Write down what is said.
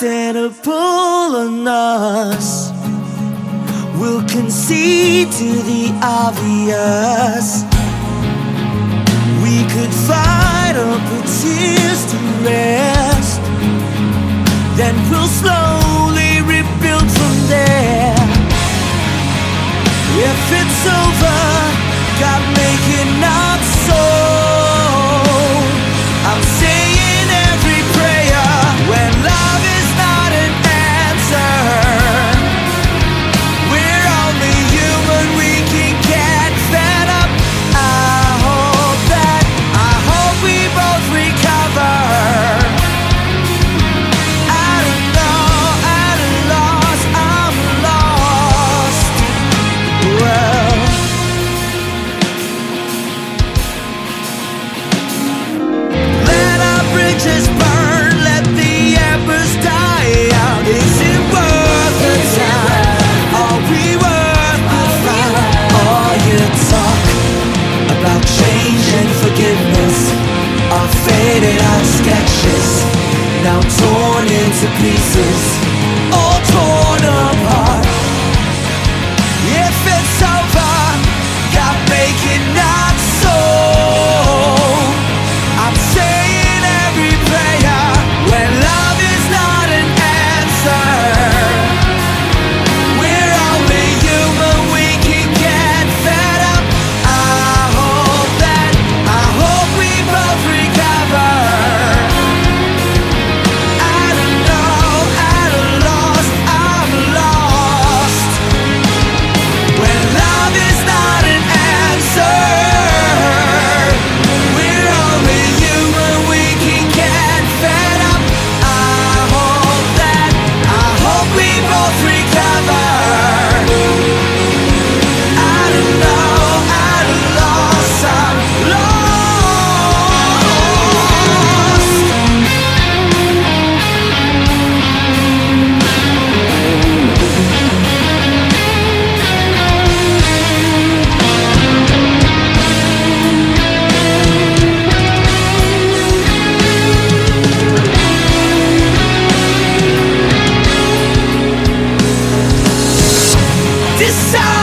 Changing of pulling us. We'll concede to the obvious. We could fight or put tears to rest. Then we'll slowly sketches. Now torn into pieces. decide